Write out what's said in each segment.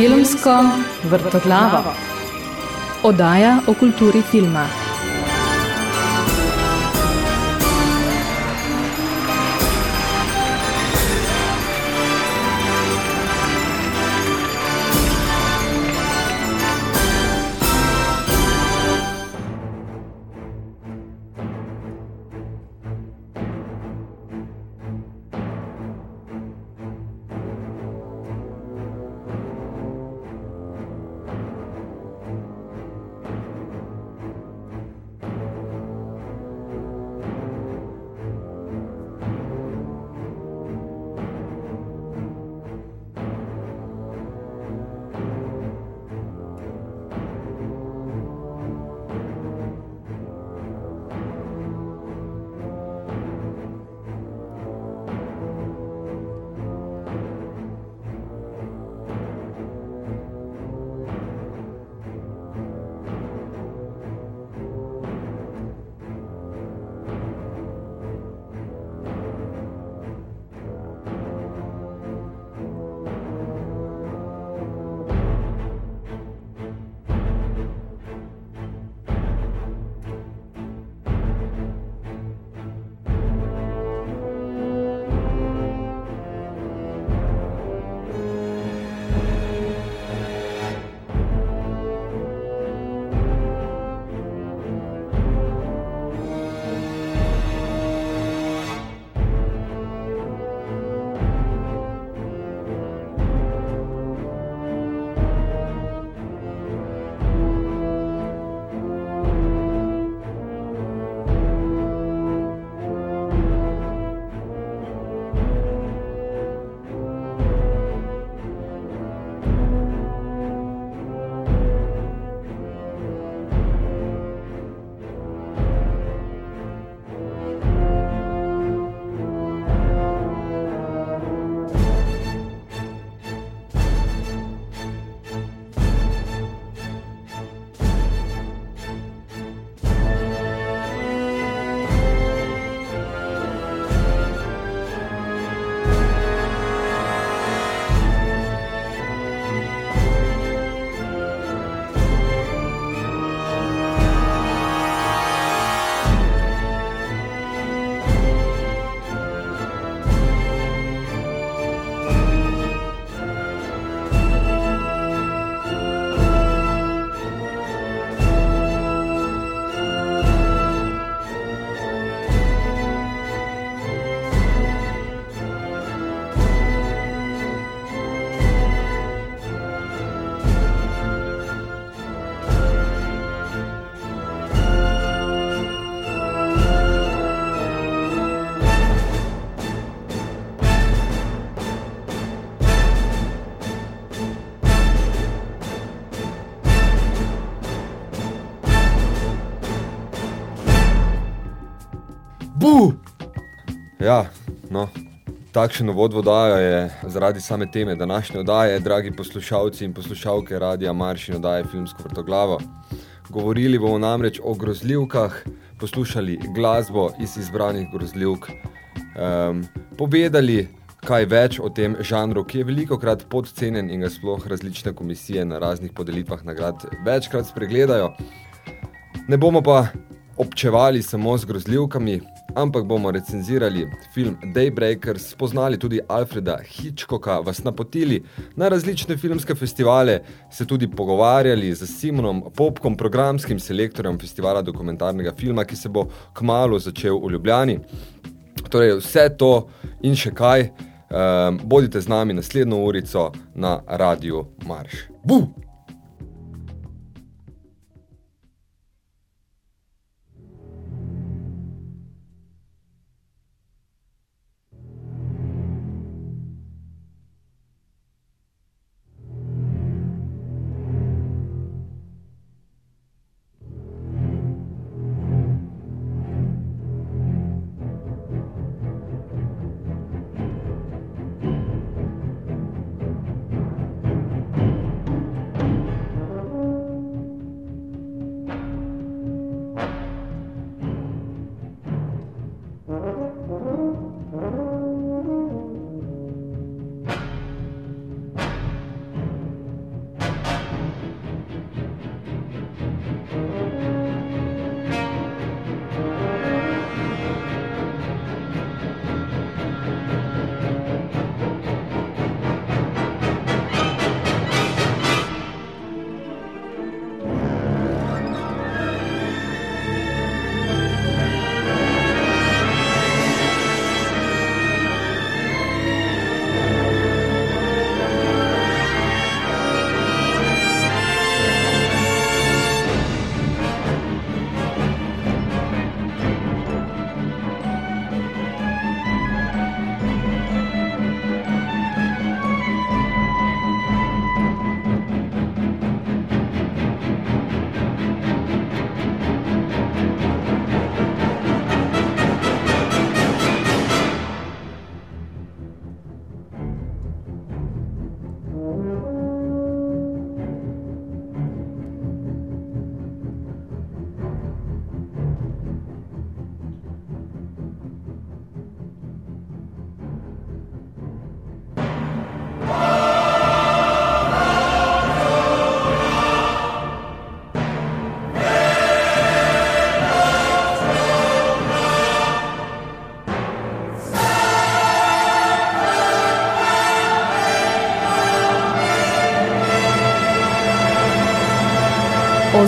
Filmsko vrtoglavo. Oddaja o kulturi filma. Ja, no, takšen uvod vodaja je zaradi same teme današnje odaje, dragi poslušalci in poslušalke Radija Marš in odaje Filmsko vrtoglavo. Govorili bomo namreč o grozljivkah, poslušali glasbo iz izbranih grozljivk, um, povedali kaj več o tem žanru, ki je veliko krat podcenjen in ga sploh različne komisije na raznih podelitvah nagrad večkrat spregledajo. Ne bomo pa občevali samo z grozljivkami, ampak bomo recenzirali film Daybreakers, spoznali tudi Alfreda Hitchcocka, vas napotili na različne filmske festivale, se tudi pogovarjali z Simonom Popkom, programskim selektorjem festivala dokumentarnega filma, ki se bo kmalo začel v Ljubljani. Torej, vse to in še kaj, um, bodite z nami naslednjo urico na Radio Marš. Buh!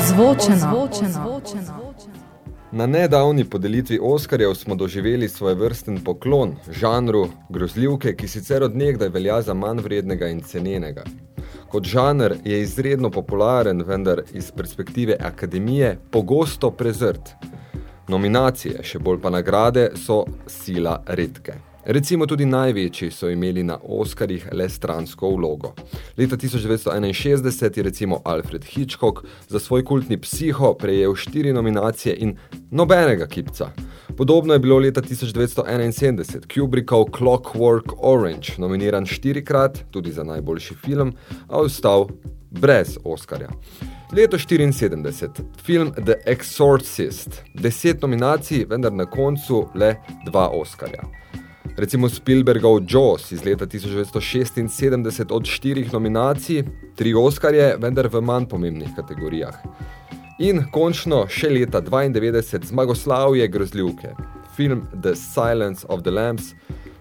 Ozvočeno. Na nedavni podelitvi Oskarjev smo doživeli svoj vrsten poklon žanru grozljivke, ki sicer od nekdaj velja za manj vrednega in cenenega. Kot žanr je izredno popularen, vendar iz perspektive akademije pogosto prezrt. Nominacije, še bolj pa nagrade, so sila redke. Recimo tudi največji so imeli na Oskarjih le stransko vlogo. Leta 1961 je recimo Alfred Hitchcock za svoj kultni psiho prejel štiri nominacije in nobenega kipca. Podobno je bilo leta 1971 Kubrickov Clockwork Orange, nominiran štirikrat, tudi za najboljši film, a ostal brez Oskarja. Leto 74, film The Exorcist, deset nominacij, vendar na koncu le dva Oskarja. Recimo Spielbergov Jaws iz leta 1976 od štirih nominacij, tri Oskarje, vendar v manj pomembnih kategorijah. In končno še leta 92 zmagoslavje grozljivke, film The Silence of the Lambs,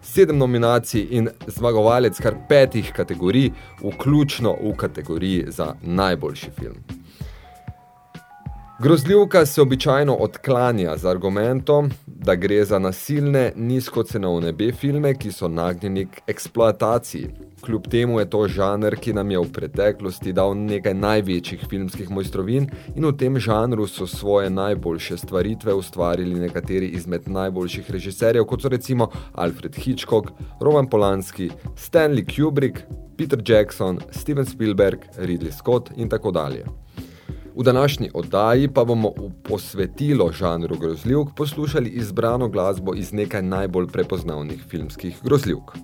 sedem nominacij in zmagovalec kar petih kategorij, vključno v kategoriji za najboljši film. Grozljivka se običajno odklanja z argumentom, da gre za nasilne, nizkocenovne B-filme, ki so nagnjeni k eksploataciji. Kljub temu je to žanr, ki nam je v preteklosti dal nekaj največjih filmskih mojstrovin in v tem žanru so svoje najboljše stvaritve ustvarili nekateri izmed najboljših režiserjev, kot so recimo Alfred Hitchcock, Roman Polanski, Stanley Kubrick, Peter Jackson, Steven Spielberg, Ridley Scott in tako dalje. V današnji oddaji pa bomo v posvetilo žanru grozljivk poslušali izbrano glasbo iz nekaj najbolj prepoznavnih filmskih grozljivk.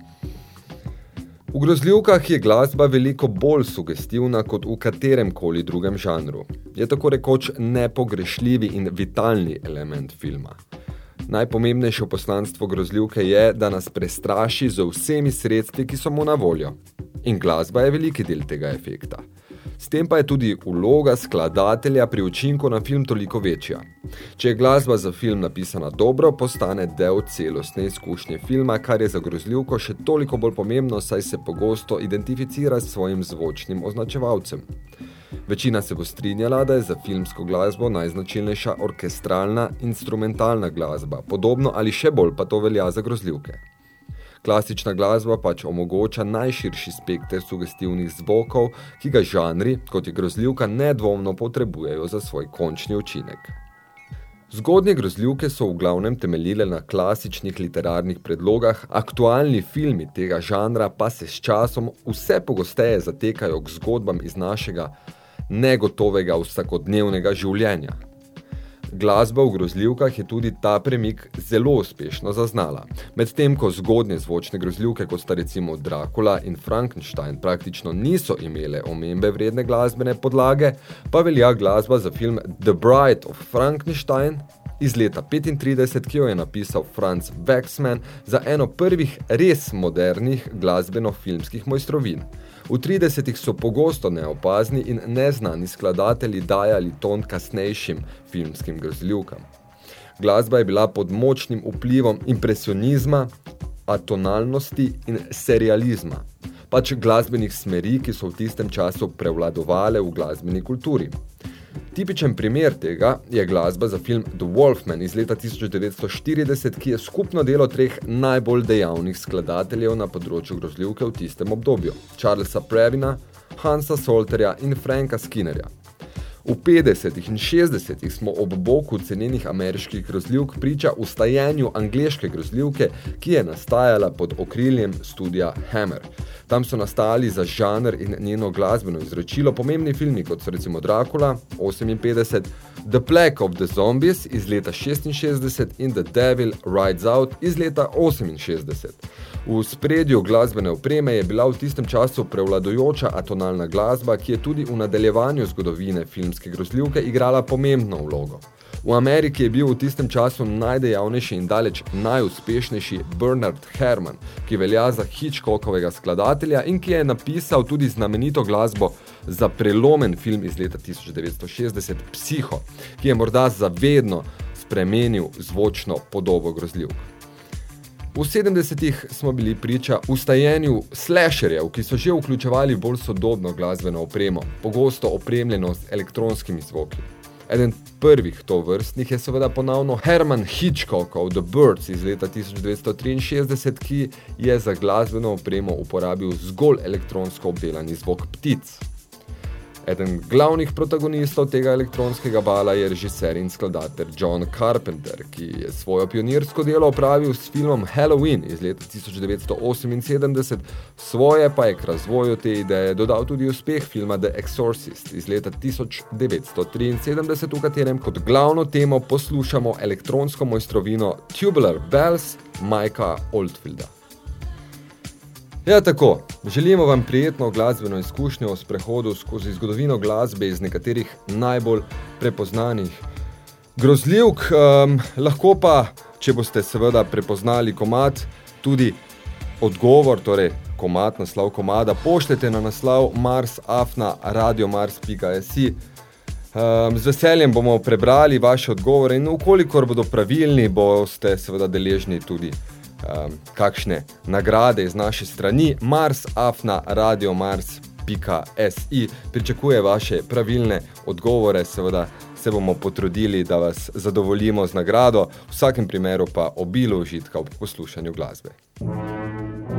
V grozljivkah je glasba veliko bolj sugestivna kot v katerem koli drugem žanru. Je tako rekoč nepogrešljivi in vitalni element filma. Najpomembnejše poslanstvo grozljivke je, da nas prestraši z vsemi sredstvi, ki so mu na voljo. In glasba je veliki del tega efekta. S tem pa je tudi vloga skladatelja pri učinku na film toliko večja. Če je glasba za film napisana dobro, postane del celostne izkušnje filma, kar je za grozljivko še toliko bolj pomembno, saj se pogosto identificira s svojim zvočnim označevalcem. Večina se bo strinjala, da je za filmsko glasbo najznačilnejša orkestralna instrumentalna glasba, podobno ali še bolj pa to velja za grozljivke. Klasična glasba pač omogoča najširši spekter sugestivnih zvokov, ki ga žanri, kot je grozljivka, nedvomno potrebujejo za svoj končni učinek. Zgodnje grozljivke so v glavnem temeljile na klasičnih literarnih predlogah, aktualni filmi tega žanra pa se s časom vse pogosteje zatekajo k zgodbam iz našega negotovega vsakodnevnega življenja. Glasba v grozljivkah je tudi ta premik zelo uspešno zaznala. Medtem ko zgodnje zvočne grozljivke, kot sta recimo Dracula in Frankenstein, praktično niso imele omembe vredne glasbene podlage, pa velja glasba za film The Bride of Frankenstein iz leta 35, ki jo je napisal Franz Waxman za eno prvih res modernih glasbeno-filmskih mojstrovin. V 30-ih so pogosto neopazni in neznani skladatelji dajali ton kasnejšim filmskim grozljivkam. Glasba je bila pod močnim vplivom impresionizma, atonalnosti in serializma, pač glasbenih smeri, ki so v tistem času prevladovale v glasbeni kulturi. Tipičen primer tega je glasba za film The Wolfman iz leta 1940, ki je skupno delo treh najbolj dejavnih skladateljev na področju grozljivke v tistem obdobju. Charlesa Previna, Hansa Solterja in Franka Skinnerja. V 50. in 60. smo ob boku cenenih ameriških grozljivk priča ustajenju angleške grozljivke, ki je nastajala pod okriljem studija Hammer. Tam so nastali za žanr in njeno glasbeno izročilo pomembni filmi, kot so recimo Dracula 58, The Plague of the Zombies iz leta 66 in The Devil Rides Out iz leta 68. V spredju glasbene opreme je bila v tistem času prevladojoča atonalna glasba, ki je tudi v nadaljevanju zgodovine filmske grozljivke igrala pomembno vlogo. V Ameriki je bil v tistem času najdejavnejši in daleč najuspešnejši Bernard Herrmann, ki velja za Hitchcockovega skladatelja in ki je napisal tudi znamenito glasbo za prelomen film iz leta 1960 Psiho, ki je morda zavedno spremenil zvočno podobo grozljivk. V 70-ih smo bili priča ustajenju slasherjev, ki so že vključevali bolj sodobno glasbeno opremo, pogosto opremljeno z elektronskimi zvoki. Eden prvih to vrstnih je seveda ponovno Herman Hitchcockov The Birds iz leta 1963, ki je za glasbeno opremo uporabil zgolj elektronsko obdelani zvok ptic. Eden glavnih protagonistov tega elektronskega bala je režiser in skladatelj John Carpenter, ki je svojo pionirsko delo opravil s filmom Halloween iz leta 1978, svoje pa je k razvoju te ideje dodal tudi uspeh filma The Exorcist iz leta 1973, v katerem kot glavno temo poslušamo elektronsko mojstrovino Tubular Bells Majka Oldfielda. Ja, tako. Želimo vam prijetno glasbeno izkušnjo s prehodu skozi zgodovino glasbe iz nekaterih najbolj prepoznanih grozljivk. Um, lahko pa, če boste seveda prepoznali komad, tudi odgovor, torej komad, naslov komada, pošljete na naslov marsafna.radiomars.si. Um, z veseljem bomo prebrali vaše odgovore in ukolikor bodo pravilni, boste seveda deležni tudi um, kakšne nagrade iz naše strani. Mars, afna, radio mars.si pričakuje vaše pravilne odgovore, seveda se bomo potrudili, da vas zadovoljimo z nagrado, v vsakem primeru pa obilo užitka ob poslušanju glasbe. Thank you.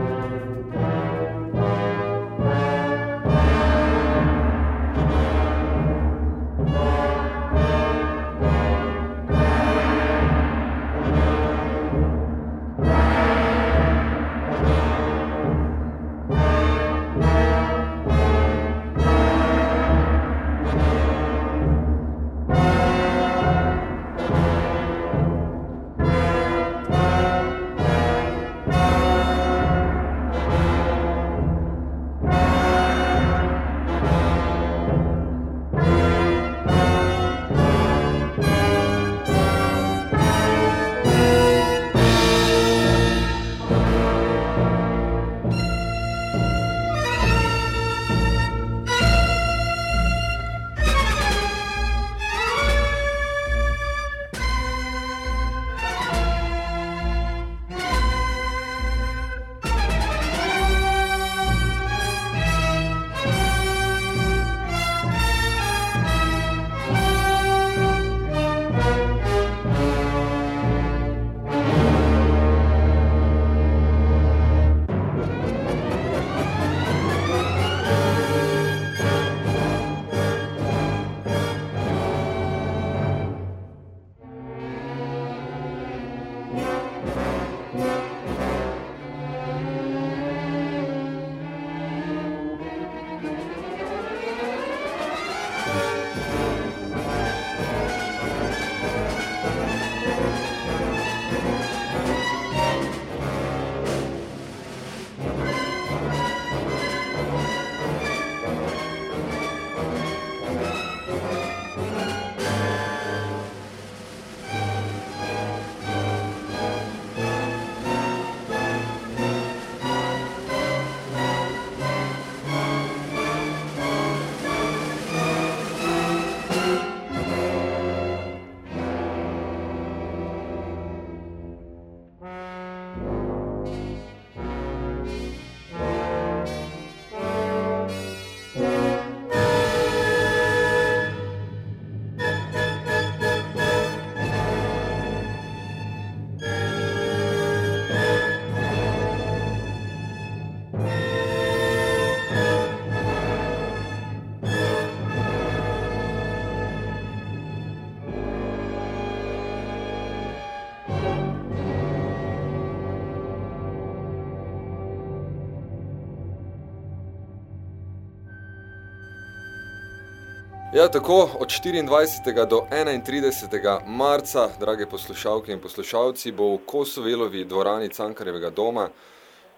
Ja, tako od 24. do 31. marca, drage poslušalke in poslušalci, bo v Kosovelovi dvorani Cankarjevega doma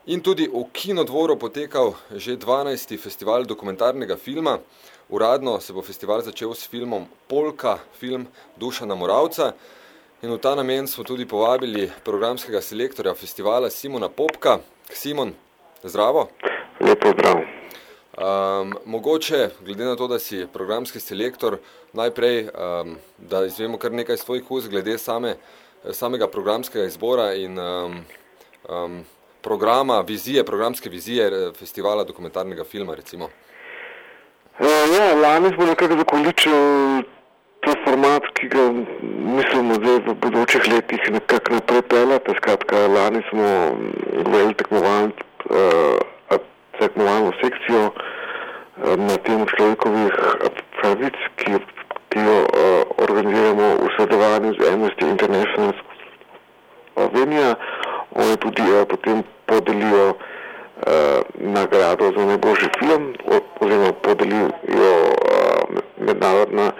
in tudi v Kinodvoru potekal že 12. festival dokumentarnega filma. Uradno se bo festival začel s filmom Polka, film Dušana Moravca. In v ta namen smo tudi povabili programskega selektorja festivala Simona Popka. Simon, zdravo. Lepo zdrav. Um, mogoče, glede na to, da si programski selektor, najprej, um, da izvemo kar nekaj svojih ust glede same, samega programskega izbora in um, um, programa, vizije, programske vizije eh, festivala dokumentarnega filma, recimo. Uh, ja, lani smo nekako zakoličili ta format, ki ga mislimo zdaj v bodočih letih nekako naprej pelati. Skratka, lani smo imeli tekmovalno uh, tekmovalno sekcijo uh, na temu človekovih pravic, ki, ki jo uh, organiziramo v sodelovanju z Amnesty International Slovenija. Oni tudi uh, potem podelijo uh, nagrado za najboljši film, oziroma podelijo uh, mednarodna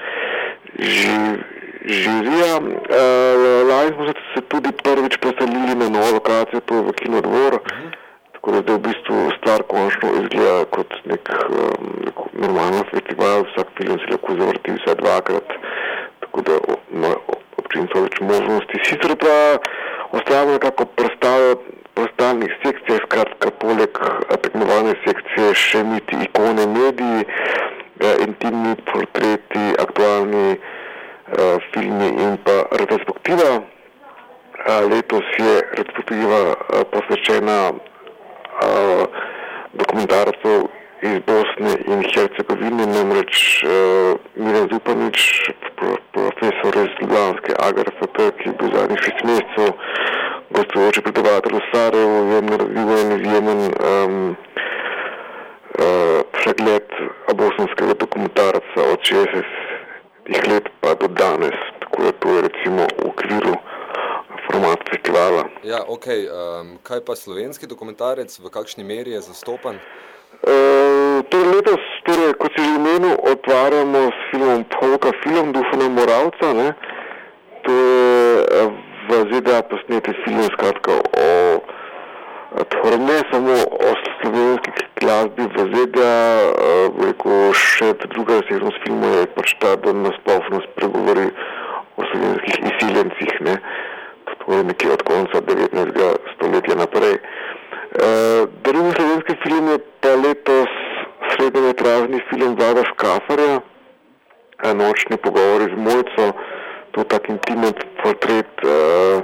žirija. Uh, Lani smo se tudi prvič preselili na novo lokacijo, to je v Kinodvor, tako da zdaj v bistvu stvar končno izgleda kot nek, um, nek normalno festival, vsak film si lahko zavrti vsaj dvakrat, tako da ima občinstvo več možnosti. Sicer pa ostajamo nekako prostalnih sekcijah, skratka, poleg tekmovalne sekcije še niti ikone mediji, eh, intimni portreti, aktualni eh, filmi in pa retrospektiva. Eh, letos je retrospektiva eh, posvečena eh, dokumentarcu iz Bosne in Hercegovine, namreč eh, Miren Zupanič, profesor iz Ljubljanske AGRFP, ki je bil zadnjih šest mesecev gostujoči predavatelj v Sarajevu, je naredil en izjemen um, uh, pregled bosanskega dokumentarca od 60 let pa do danes, tako da to je recimo v okviru format festivala. Ja, ok. Um, kaj pa slovenski dokumentarec, v kakšni meri je zastopan? Uh, torej letos, torej, kot si že omenil, otvarjamo s filmom Polka, film Dufana Moravca. Ne? To je v ZDA posneti film skratka o torej ne samo o slovenski glasbi v ZDA, rekel še druga razsežnost filma je pač ta, da nasplošno spregovori o slovenskih izsiljencih, ne, nekje od konca 19. stoletja naprej. Uh, drugi slovenski film je pa letos srednjemetražni film Vlada Škafarja, Nočni pogovori z Mojco, to je tak intimen portret uh,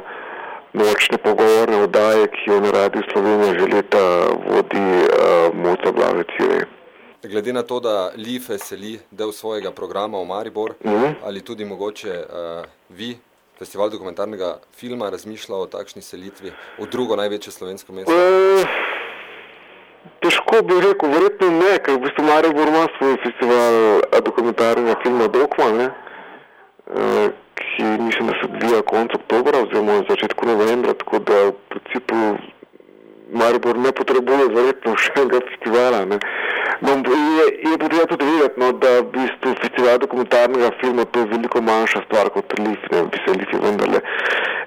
nočne pogovorne oddaje, ki jo na radiju Slovenija že leta vodi uh, Mojca Blavecire. Glede na to, da Life seli del svojega programa v Maribor, Mm -hmm. ali tudi mogoče uh, vi, festival dokumentarnega filma, razmišlja o takšni selitvi v drugo največje slovensko mesto? Uh, težko bi rekel, verjetno ne, ker v bistvu Maribor ima svoj festival dokumentarnega filma Dokma, ne, uh, ki mislim, da se odvija konec oktobra oziroma začetku novembra, tako da v principu Maribor ne potrebuje verjetno še enega festivala. Ne. No, je, je potrebno tudi vedeti, no, da v bistvu festival dokumentarnega filma to je veliko manjša stvar kot Lif, ne, bi se Lif je vendarle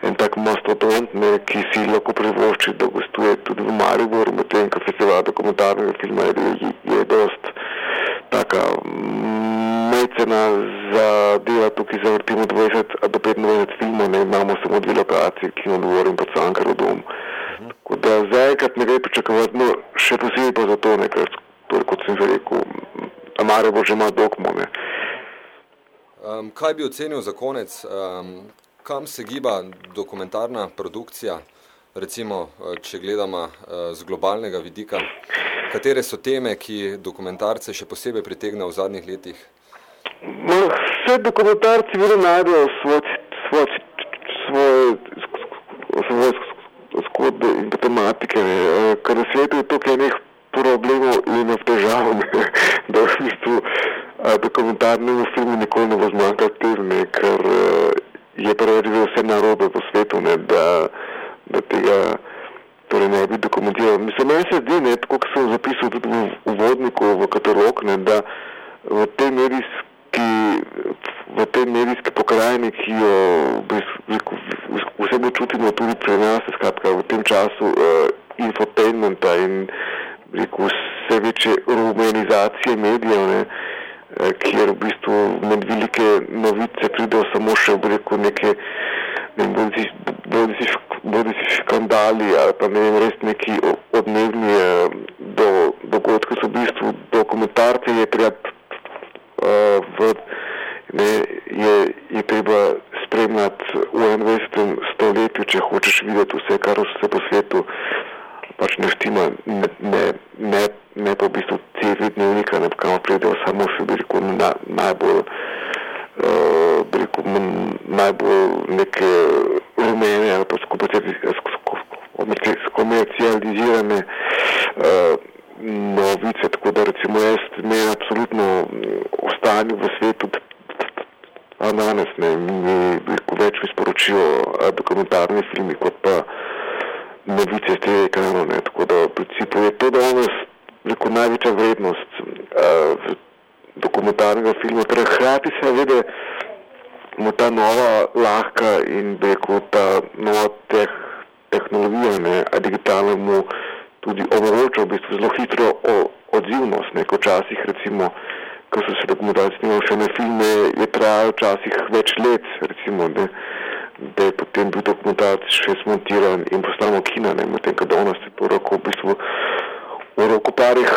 en tak mastodont, ne, ki si lahko privošči, da gostuje tudi v Mariboru, medtem ko festival dokumentarnega filma je, je, je dost taka mecena za dela tukaj zavrtimo 20 do 25 filmov, ne imamo samo dve lokacije, ki nam govorim pa Cankar v domu. Tako da zaenkrat ne gre pričakovati, no še posebej pa zato, ne, ker torej, kot sem že rekel, Maribor že ima dokmo, ne. Um, kaj bi ocenil za konec, um, kam se giba dokumentarna produkcija, recimo, eh, če gledamo uh, z globalnega vidika, katere so teme, ki dokumentarce še posebej pritegnejo v zadnjih letih? No, vse dokumentarci vedno najdejo svoj, svoj, svoj zgodbe in tematike, ne. Eh, ker na svetu je tukaj enih problemov in težav, ne, da v bistvu a, dokumentarnemu filmu nikoli ne bo zmanjkalo tega, ne, ker a, je preveč že vse narobe po svetu, ne, da, da tega torej ne bi dokumentiral. Mislim, meni se zdi, ne, tako kot sem zapisal tudi v uvodniku v katalog, ne, da v tej meri ki v tej medijski pokrajini, ki jo vse bolj čutimo tudi pri nas, skratka v tem času uh, infotainmenta in rekel, vse večje rumenizacije medijev, ne, uh, kjer v bistvu med velike novice pridejo samo še v reku neke ne, bodi, si, bodi, si, bodi si škandali ali pa ne vem, res neki odmevni uh, do, dogodki, so v bistvu dokumentarce je treba uh, v ne, je, je treba spremljati v 21. stoletju, če hočeš videti vse, kar se po svetu pač ne štima, ne, ne, ne, ne pa v bistvu CV dnevnika, ne pa kam pridejo samo še bi rekel na, najbolj uh, bi rekel najbolj neke rumene ali pa skomercializirane uh, novice, tako da recimo jaz menim absolutno o stanju v svetu A danes ne, mi več sporočijo dokumentarni filmi, kot pa novice z tega ekrana. Tako da v principu je to danes neko največja vrednost uh, dokumentarnega filma. Torej, hkrati se vede, da ta nova lahka in beko ta nova teh, tehnologija, ne, a digitalno mu tudi omogoča v bistvu zelo hitro o, odzivnost, neko časih recimo ko so se dokumentarci snimali še na filme, je trajalo včasih več let, recimo, da, da je potem bil dokumentarc še smontiran in postalo kina, ne, medtem ko danes je to roko v bistvu v roku parih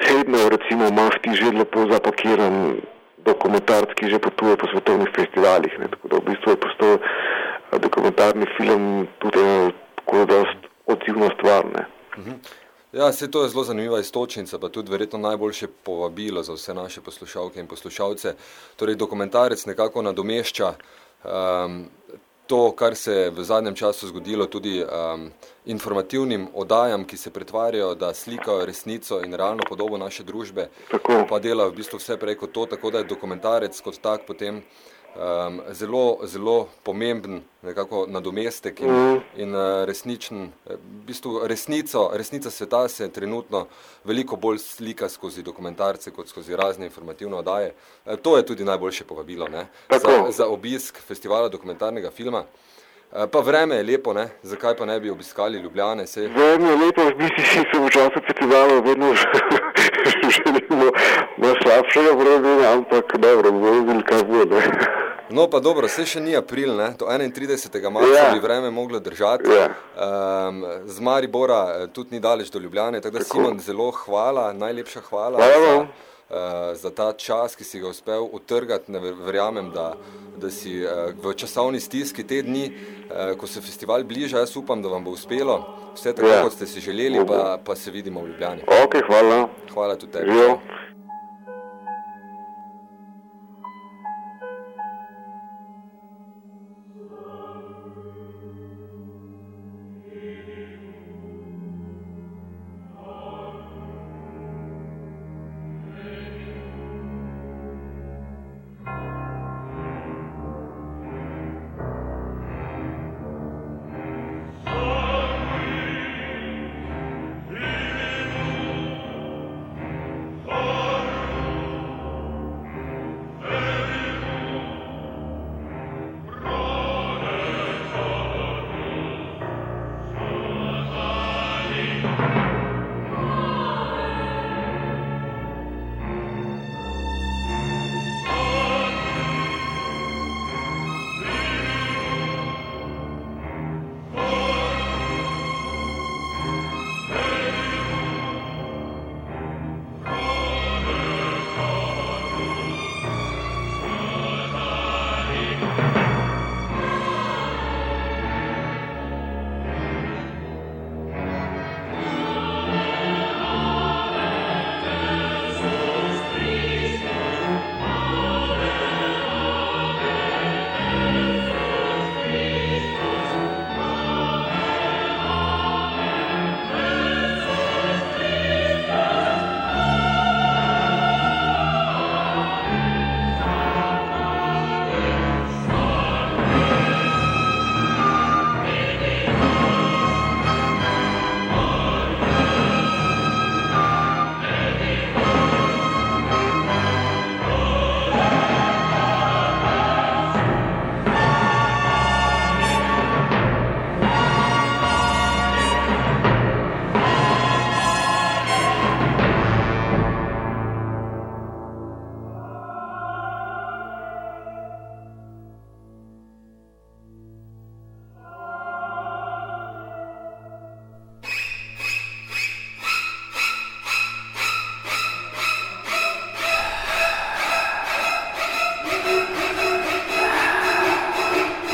tednov, recimo, imaš ti že lepo zapakiran dokumentarc, ki že potuje po svetovnih festivalih, ne, tako da v bistvu je postal dokumentarni film tudi tako dost odzivno stvar, ne. Mhm. Ja, se to je zelo zanimiva istočnica, pa tudi verjetno najboljše povabilo za vse naše poslušalke in poslušalce. Torej, dokumentarec nekako nadomešča um, to, kar se je v zadnjem času zgodilo tudi um, informativnim odajam, ki se pretvarjajo, da slikajo resnico in realno podobo naše družbe, tako. pa delajo v bistvu vse preko to, tako da je dokumentarec kot tak potem um, zelo, zelo pomemben nekako nadomestek in, mm. in uh, resničen, v bistvu resnico, resnica sveta se trenutno veliko bolj slika skozi dokumentarce kot skozi razne informativne odaje. E, to je tudi najboljše povabilo ne? Za, za obisk festivala dokumentarnega filma. E, pa vreme je lepo, ne? zakaj pa ne bi obiskali Ljubljane? Se... Vreme je lepo, v bistvu si se v času festivala vedno želimo na slabšega vremena, ampak dobro, bomo videli, kaj bo. No, pa dobro, se še ni april, ne? to 31. marca ja. bi vreme moglo držati. Ja. Um, z Maribora eh, tudi ni daleč do Ljubljane, tako da tako. Simon, zelo hvala, najlepša hvala. hvala. Za, uh, za ta čas, ki si ga uspel utrgati. Ne verjamem, da, da si uh, v časovni stiski te dni, uh, ko se festival bliža. Jaz upam, da vam bo uspelo. Vse tako, ja. kot ste si želeli, pa, pa se vidimo v Ljubljani. Okay, hvala. Hvala tudi tebi. Oh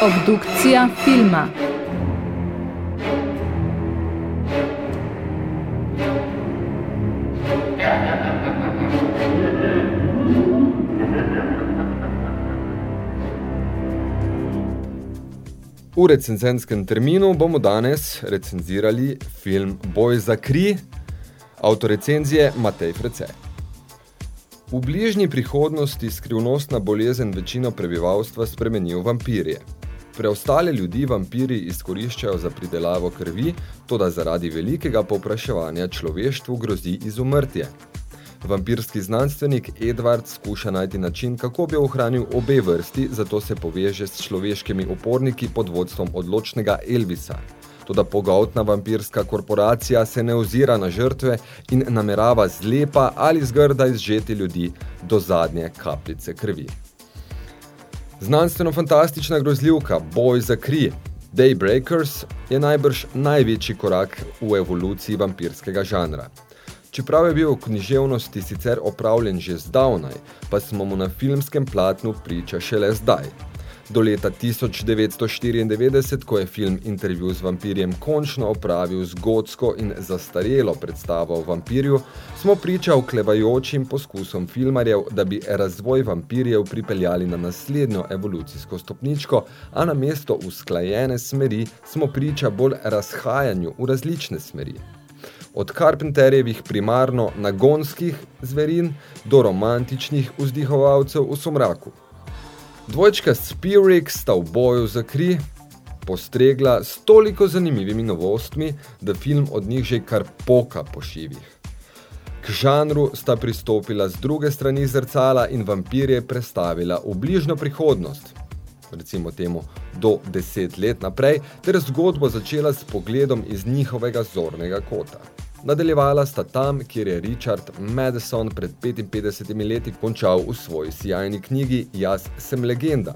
Obdukcija filma. V recenzenskem terminu bomo danes recenzirali film Boj za kri, avtorecenzije Matej Frece. V bližnji prihodnosti skrivnostna bolezen večino prebivalstva spremeni v vampirje. Preostale ljudi vampiri izkoriščajo za pridelavo krvi, toda zaradi velikega popraševanja človeštvu grozi izumrtje. Vampirski znanstvenik Edward skuša najti način, kako bi ohranil obe vrsti, zato se poveže s človeškimi uporniki pod vodstvom odločnega Elvisa. Toda pogoltna vampirska korporacija se ne ozira na žrtve in namerava zlepa ali zgrda izžeti ljudi do zadnje kapljice krvi. Znanstveno-fantastična grozljivka Boj za kri Daybreakers je najbrž največji korak v evoluciji vampirskega žanra. Čeprav je bil v književnosti sicer opravljen že zdavnaj, pa smo mu na filmskem platnu priča šele zdaj. Do leta 1994, ko je film Intervju z vampirjem končno opravil zgodsko in zastarelo predstavo o vampirju, smo priča oklevajočim poskusom filmarjev, da bi razvoj vampirjev pripeljali na naslednjo evolucijsko stopničko, a na mesto usklajene smeri smo priča bolj razhajanju v različne smeri od Carpenterjevih primarno nagonskih zverin do romantičnih vzdihovalcev v somraku. Dvojčka Spirik sta v boju za kri postregla s toliko zanimivimi novostmi, da film od njih že kar poka po šivih. K žanru sta pristopila z druge strani zrcala in vampirje prestavila v bližno prihodnost, recimo temu do deset let naprej, ter zgodbo začela s pogledom iz njihovega zornega kota. Nadaljevala sta tam, kjer je Richard Madison pred 55 leti končal v svoji sijajni knjigi Jaz sem legenda.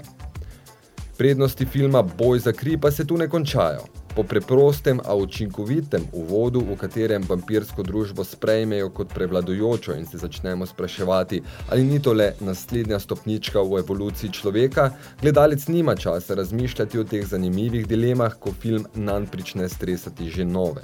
Prednosti filma Boj za kri pa se tu ne končajo. Po preprostem, a učinkovitem uvodu, v katerem vampirsko družbo sprejmejo kot prevladujočo in se začnemo spraševati, ali ni to le naslednja stopnička v evoluciji človeka, gledalec nima časa razmišljati o teh zanimivih dilemah, ko film nanj prične stresati že nove.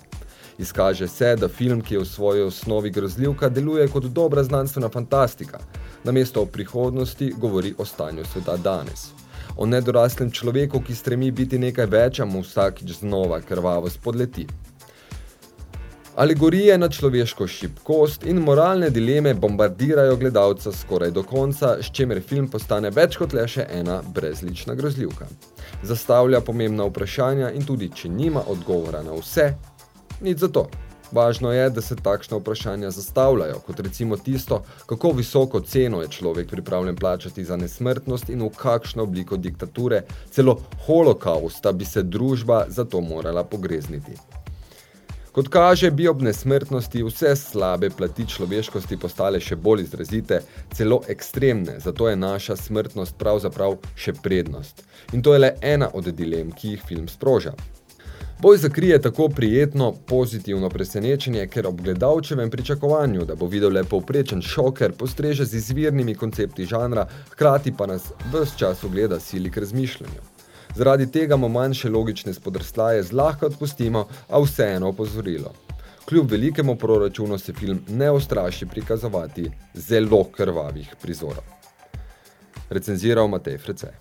Izkaže se, da film, ki je v svoji osnovi grozljivka, deluje kot dobra znanstvena fantastika. Namesto o prihodnosti govori o stanju sveta danes. O nedoraslem človeku, ki stremi biti nekaj več, mu vsakič znova krvavo spodleti. Alegorije na človeško šibkost in moralne dileme bombardirajo gledalca skoraj do konca, s čemer film postane več kot le še ena brezlična grozljivka. Zastavlja pomembna vprašanja in tudi, če nima odgovora na vse, Nič za to. Važno je, da se takšne vprašanja zastavljajo, kot recimo tisto, kako visoko ceno je človek pripravljen plačati za nesmrtnost in v kakšno obliko diktature, celo holokausta bi se družba za to morala pogrezniti. Kot kaže, bi ob nesmrtnosti vse slabe plati človeškosti postale še bolj izrazite, celo ekstremne, zato je naša smrtnost pravzaprav še prednost. In to je le ena od dilem, ki jih film sproža. Boj zakrije tako prijetno, pozitivno presenečenje, ker ob gledalčevem pričakovanju, da bo videl le povprečen šoker, postreže z izvirnimi koncepti žanra, hkrati pa nas ves čas ogleda sili k razmišljanju. Zaradi tega mu manjše logične spodrslaje zlahka odpustimo, a vseeno opozorilo. Kljub velikemu proračunu se film ne ostraši prikazovati zelo krvavih prizorov. Recenziral Matej Frece.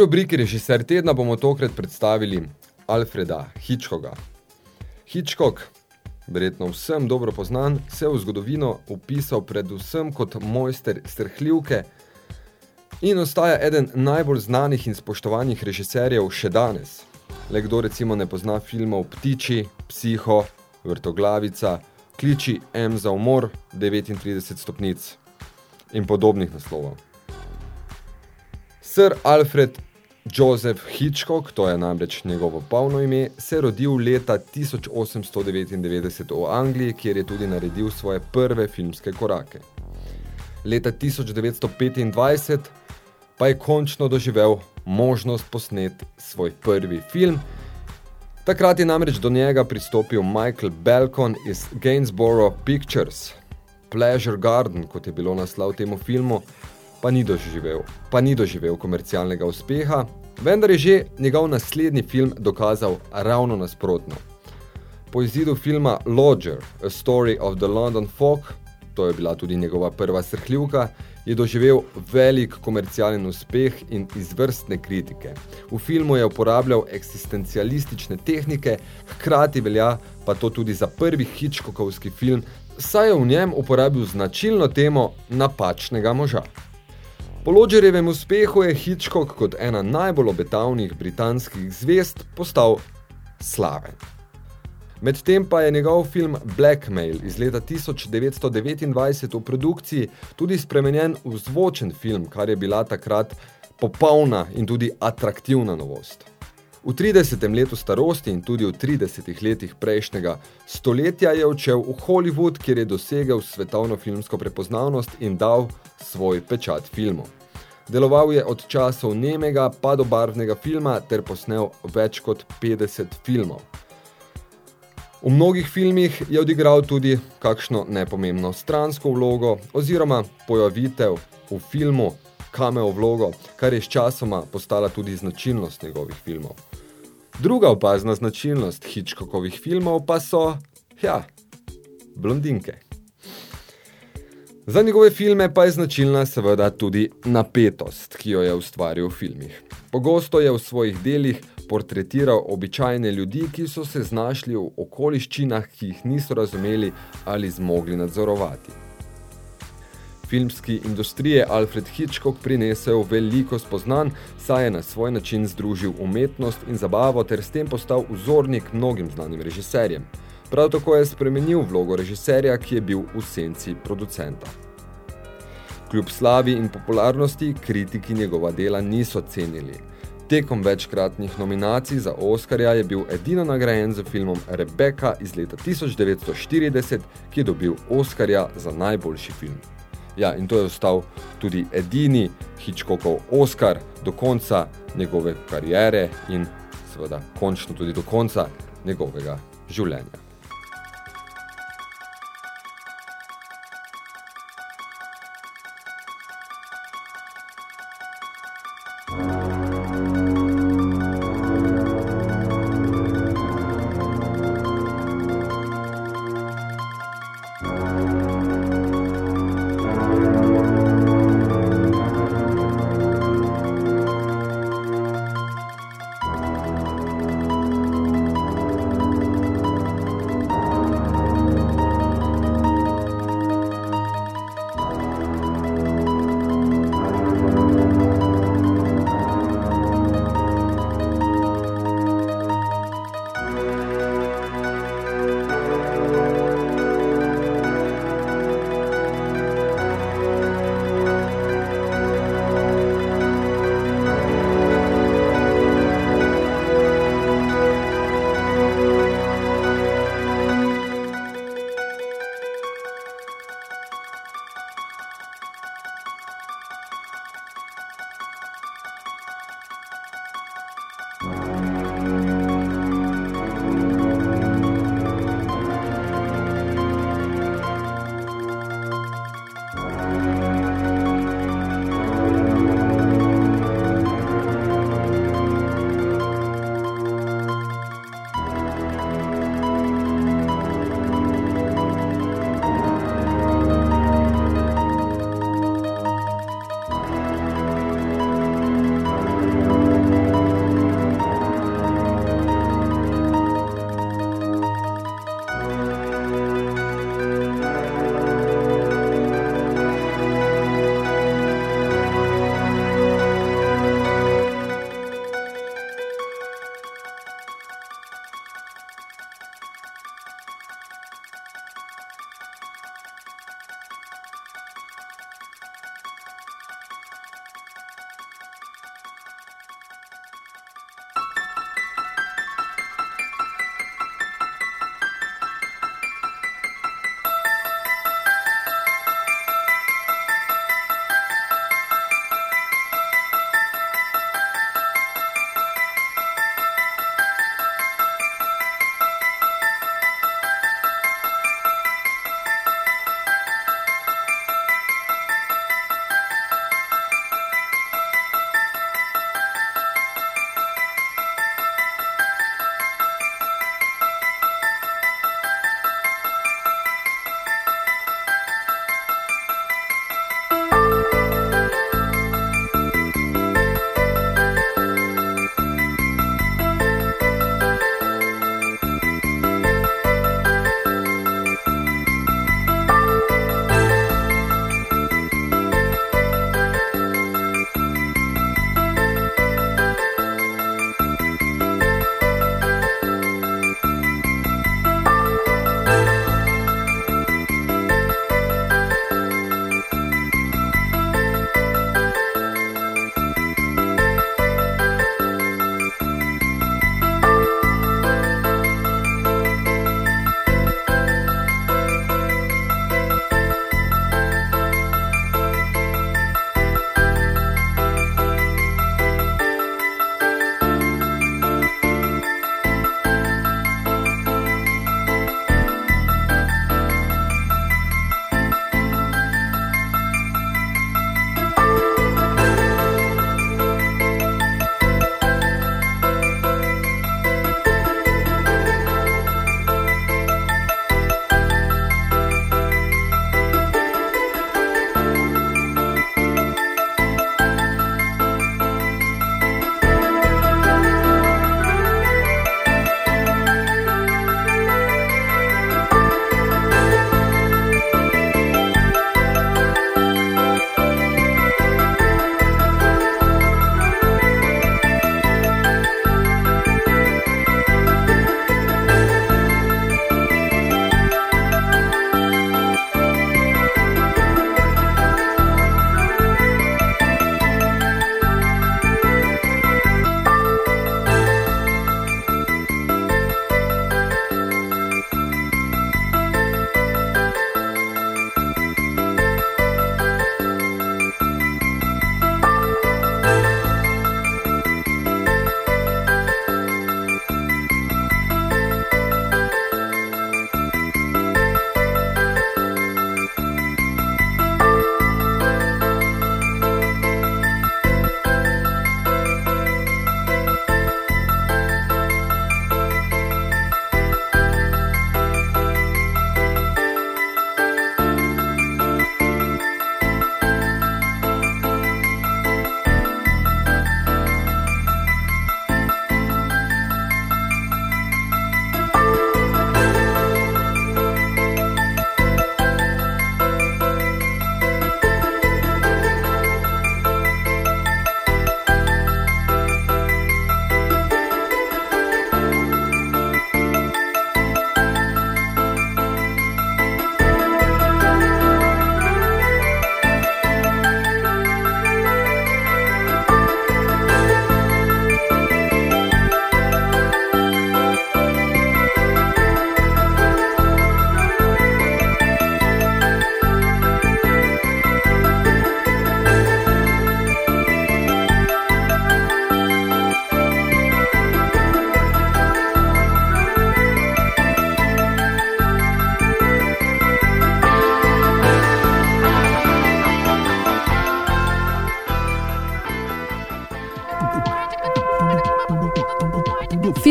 Rubriki Režiser tedna bomo tokrat predstavili Alfreda Hitchcocka. Hitchcock, verjetno vsem dobro poznan, se v zgodovino upisal predvsem kot mojster strhljivke in ostaja eden najbolj znanih in spoštovanih režiserjev še danes. Le kdo recimo ne pozna filmov Ptiči, Psiho, Vrtoglavica, Kliči M za umor, 39 stopnic in podobnih naslovov. Sir Alfred Joseph Hitchcock, to je namreč njegovo polno ime, se je rodil leta 1899 v Angliji, kjer je tudi naredil svoje prve filmske korake. Leta 1925 pa je končno doživel možnost posnet svoj prvi film. Takrat je namreč do njega pristopil Michael Balcon iz Gainsborough Pictures. Pleasure Garden, kot je bilo naslov temu filmu, pa ni doživel, pa ni doživel komercialnega uspeha, vendar je že njegov naslednji film dokazal ravno nasprotno. Po izidu filma Lodger, A Story of the London Fog, to je bila tudi njegova prva srhljivka, je doživel velik komercialen uspeh in izvrstne kritike. V filmu je uporabljal eksistencialistične tehnike, hkrati velja pa to tudi za prvi Hitchcockovski film, saj je v njem uporabil značilno temo napačnega moža. Po Lodgerjevem uspehu je Hitchcock kot ena najbolj obetavnih britanskih zvest postal slaven. Medtem pa je njegov film Blackmail iz leta 1929 v produkciji tudi spremenjen v zvočen film, kar je bila takrat popolna in tudi atraktivna novost. V 30. letu starosti in tudi v 30. letih prejšnjega stoletja je odšel v Hollywood, kjer je dosegel svetovno filmsko prepoznavnost in dal svoj pečat filmu. Deloval je od časov nemega pa do barvnega filma ter posnel več kot 50 filmov. V mnogih filmih je odigral tudi kakšno nepomembno stransko vlogo oziroma pojavitev v filmu cameo vlogo, kar je s časoma postala tudi značilnost njegovih filmov. Druga opazna značilnost Hitchcockovih filmov pa so, ja, blondinke. Za njegove filme pa je značilna seveda tudi napetost, ki jo je ustvaril v filmih. Pogosto je v svojih delih portretiral običajne ljudi, ki so se znašli v okoliščinah, ki jih niso razumeli ali zmogli nadzorovati. Filmski industrije Alfred Hitchcock prinesel veliko spoznan, saj je na svoj način združil umetnost in zabavo ter s tem postal vzornik mnogim znanim režiserjem. Prav tako je spremenil vlogo režiserja, ki je bil v senci producenta. Kljub slavi in popularnosti, kritiki njegova dela niso cenili. Tekom večkratnih nominacij za Oskarja je bil edino nagrajen z filmom Rebecca iz leta 1940, ki je dobil Oskarja za najboljši film. Ja, in to je ostal tudi edini Hitchcockov Oscar do konca njegove kariere in seveda končno tudi do konca njegovega življenja.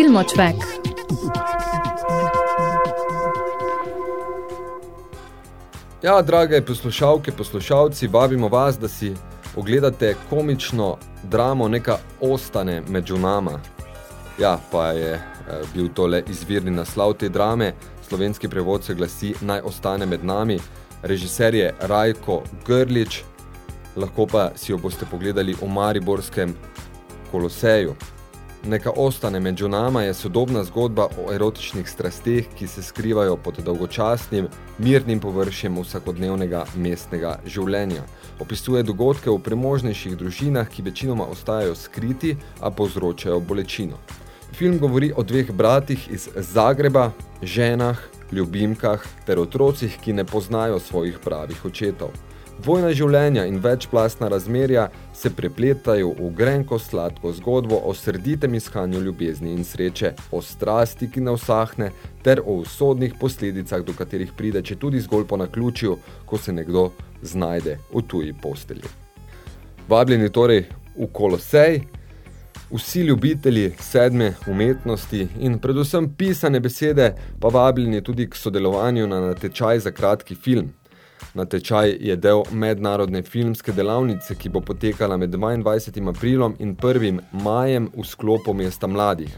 Filmočvek. Ja, drage poslušalke, poslušalci, vabimo vas, da si ogledate komično dramo Neka ostane med nama. Ja, pa je eh, bil tole izvirni naslov te drame. Slovenski prevod se glasi Naj ostane med nami. Režiser je Rajko Grlič, lahko pa si jo boste pogledali v Mariborskem koloseju. Neka ostane med nama je sodobna zgodba o erotičnih strasteh, ki se skrivajo pod dolgočasnim, mirnim površjem vsakodnevnega mestnega življenja. Opisuje dogodke v premožnejših družinah, ki večinoma ostajajo skriti, a povzročajo bolečino. Film govori o dveh bratih iz Zagreba, ženah, ljubimkah ter otrocih, ki ne poznajo svojih pravih očetov. Dvojna življenja in večplastna razmerja se prepletajo v grenko sladko zgodbo o srditem iskanju ljubezni in sreče, o strasti, ki ne vsahne, ter o usodnih posledicah, do katerih pride, če tudi zgolj po naključju, ko se nekdo znajde v tuji postelji. Vabljeni torej v Kolosej, vsi ljubitelji sedme umetnosti in predvsem pisane besede pa vabljeni tudi k sodelovanju na natečaj za kratki film. Natečaj je del mednarodne filmske delavnice, ki bo potekala med 22. aprilom in 1. majem v sklopu mesta mladih.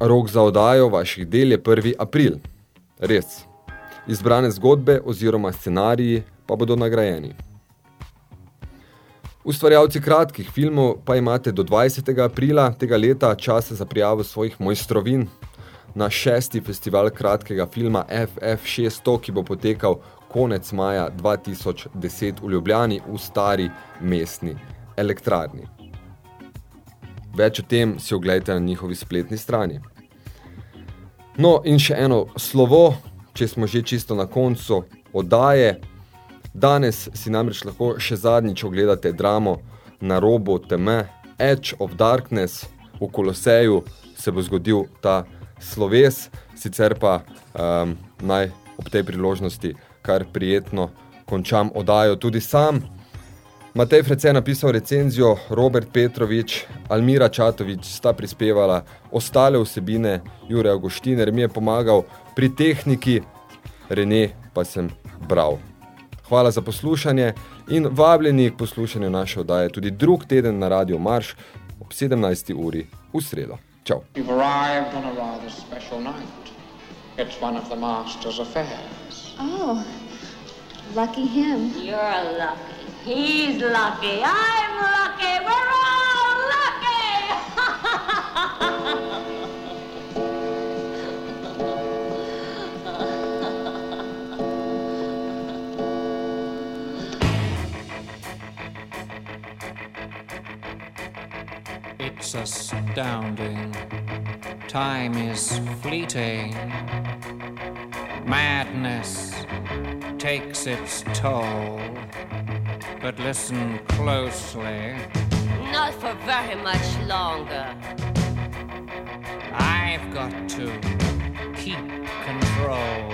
Rok za odajo vaših del je 1. april. Res. Izbrane zgodbe oziroma scenariji pa bodo nagrajeni. Ustvarjalci kratkih filmov pa imate do 20. aprila tega leta časa za prijavo svojih mojstrovin na šesti festival kratkega filma FF600, ki bo potekal konec maja 2010 v Ljubljani v stari mestni elektrarni. Več o tem si oglejte na njihovi spletni strani. No in še eno slovo, če smo že čisto na koncu oddaje. Danes si namreč lahko še zadnjič ogledate dramo na robu teme Edge of Darkness v Koloseju se bo zgodil ta sloves, sicer pa um, naj ob tej priložnosti kar prijetno končam odajo tudi sam. Matej Frece je napisal recenzijo, Robert Petrovič, Almira Čatovič sta prispevala ostale vsebine, Jure Agoštiner mi je pomagal pri tehniki, Rene pa sem bral. Hvala za poslušanje in vabljeni k poslušanju naše odaje tudi drug teden na Radio Marš ob 17. uri v sredo. Čau. You've arrived on a rather special night. It's one of the master's affairs. Oh, lucky him. You're lucky. He's lucky. I'm lucky. We're all lucky. It's astounding. Time is fleeting. Madness takes its toll. But listen closely. Not for very much longer. I've got to keep control.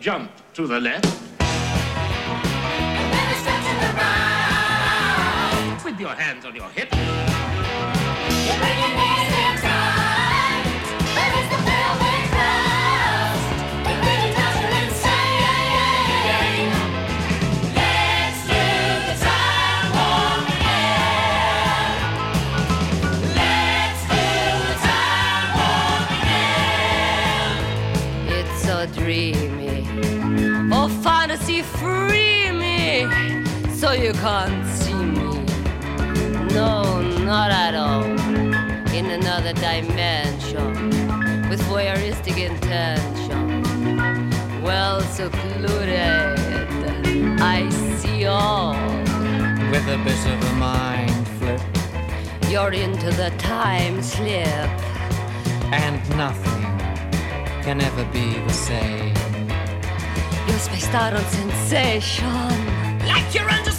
Jump to the left And then a step to the right. with your hands on your hips. So you can't see me. No, not at all. In another dimension. With voyeuristic intention. Well secluded. I see all. With a bit of a mind flip You're into the time slip. and nothing can ever be the same. You're spaced out on sensation. Like you're under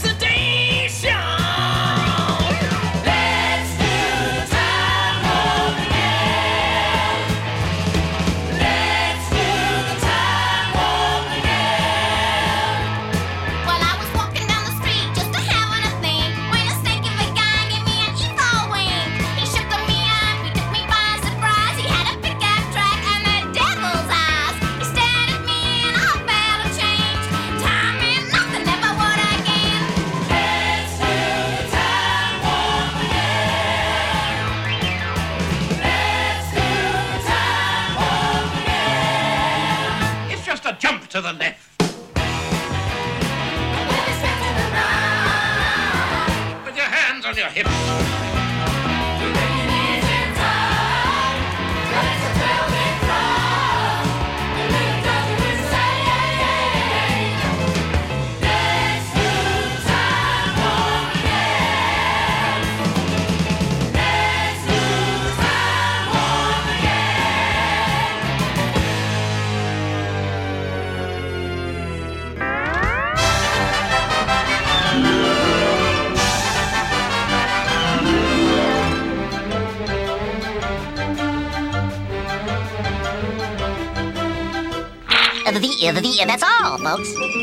The, the, the, that's all, folks.